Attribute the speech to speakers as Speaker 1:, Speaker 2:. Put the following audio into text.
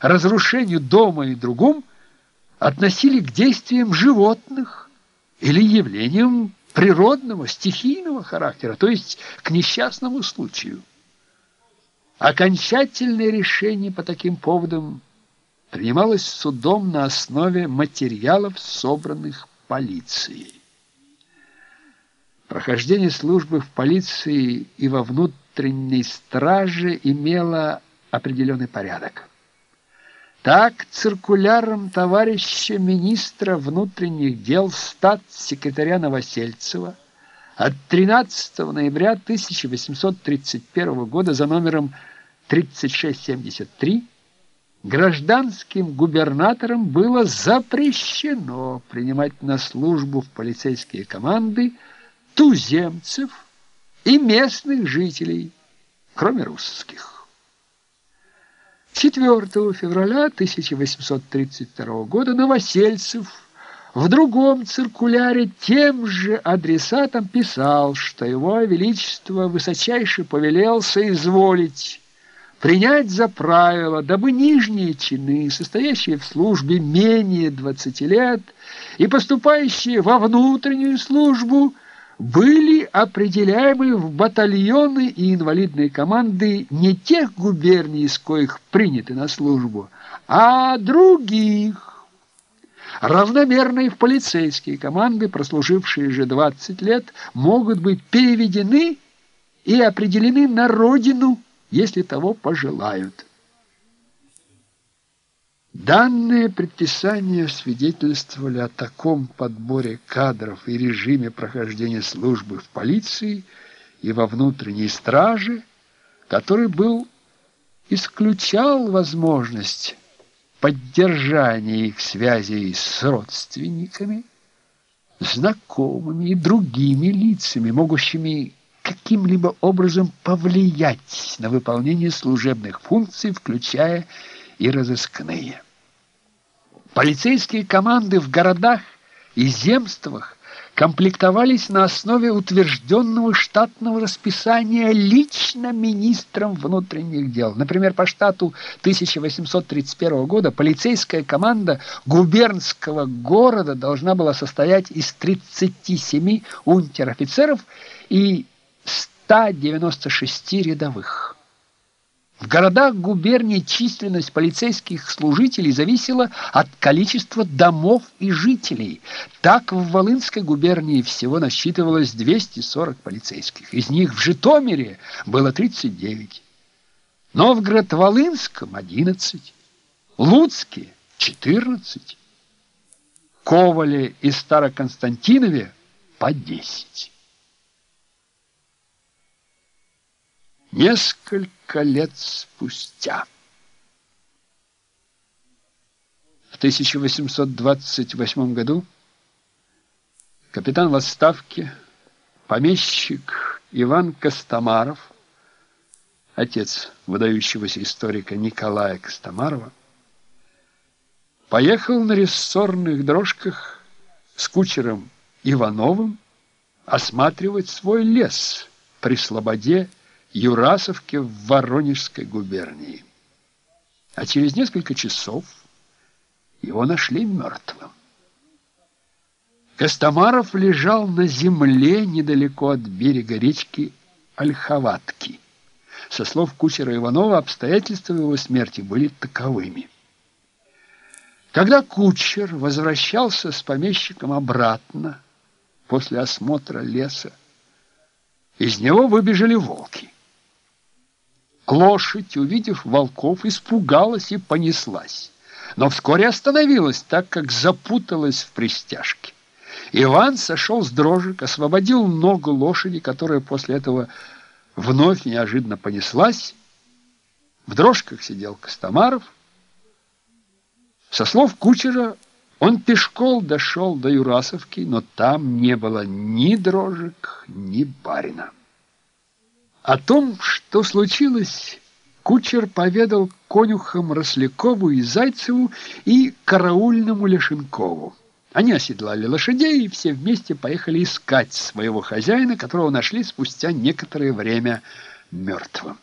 Speaker 1: разрушению дома и другом относили к действиям животных или явлениям природного, стихийного характера, то есть к несчастному случаю. Окончательное решение по таким поводам принималось судом на основе материалов, собранных полицией. Прохождение службы в полиции и во внутренней страже имело определенный порядок. Так, циркуляром товарища министра внутренних дел статс-секретаря Новосельцева от 13 ноября 1831 года за номером 3673 гражданским губернаторам было запрещено принимать на службу в полицейские команды туземцев и местных жителей, кроме русских. 4 февраля 1832 года Новосельцев в другом циркуляре тем же адресатом писал, что его величество высочайше повелел соизволить принять за правило, дабы нижние чины, состоящие в службе менее 20 лет и поступающие во внутреннюю службу, были определяемы в батальоны и инвалидные команды не тех губерний, из коих приняты на службу, а других. Равномерные в полицейские команды, прослужившие же 20 лет, могут быть переведены и определены на родину если того пожелают. Данные предписания свидетельствовали о таком подборе кадров и режиме прохождения службы в полиции и во внутренней страже, который был исключал возможность поддержания их связей с родственниками, знакомыми и другими лицами, могущими каким-либо образом повлиять на выполнение служебных функций, включая и разыскные. Полицейские команды в городах и земствах комплектовались на основе утвержденного штатного расписания лично министром внутренних дел. Например, по штату 1831 года полицейская команда губернского города должна была состоять из 37 унтер-офицеров и 196 рядовых. В городах губернии численность полицейских служителей зависела от количества домов и жителей. Так в Волынской губернии всего насчитывалось 240 полицейских. Из них в Житомире было 39. Новгород-Волынском – 11. Луцке – 14. Ковале и Староконстантинове – по 10. Несколько лет спустя. В 1828 году капитан в отставке, помещик Иван Костомаров, отец выдающегося историка Николая Костомарова, поехал на рессорных дрожках с кучером Ивановым осматривать свой лес при Слободе Юрасовке в Воронежской губернии. А через несколько часов его нашли мертвым. Костомаров лежал на земле недалеко от берега речки Ольховатки. Со слов кучера Иванова, обстоятельства его смерти были таковыми. Когда кучер возвращался с помещиком обратно после осмотра леса, из него выбежали волки. Лошадь, увидев волков, испугалась и понеслась, но вскоре остановилась, так как запуталась в пристяжке. Иван сошел с дрожек, освободил ногу лошади, которая после этого вновь неожиданно понеслась. В дрожках сидел Костомаров. Со слов кучера он пешком дошел до Юрасовки, но там не было ни дрожек, ни барина. О том, что случилось, кучер поведал конюхам Рослякову и Зайцеву и караульному Лешенкову. Они оседлали лошадей и все вместе поехали искать своего хозяина, которого нашли спустя некоторое время мертвым.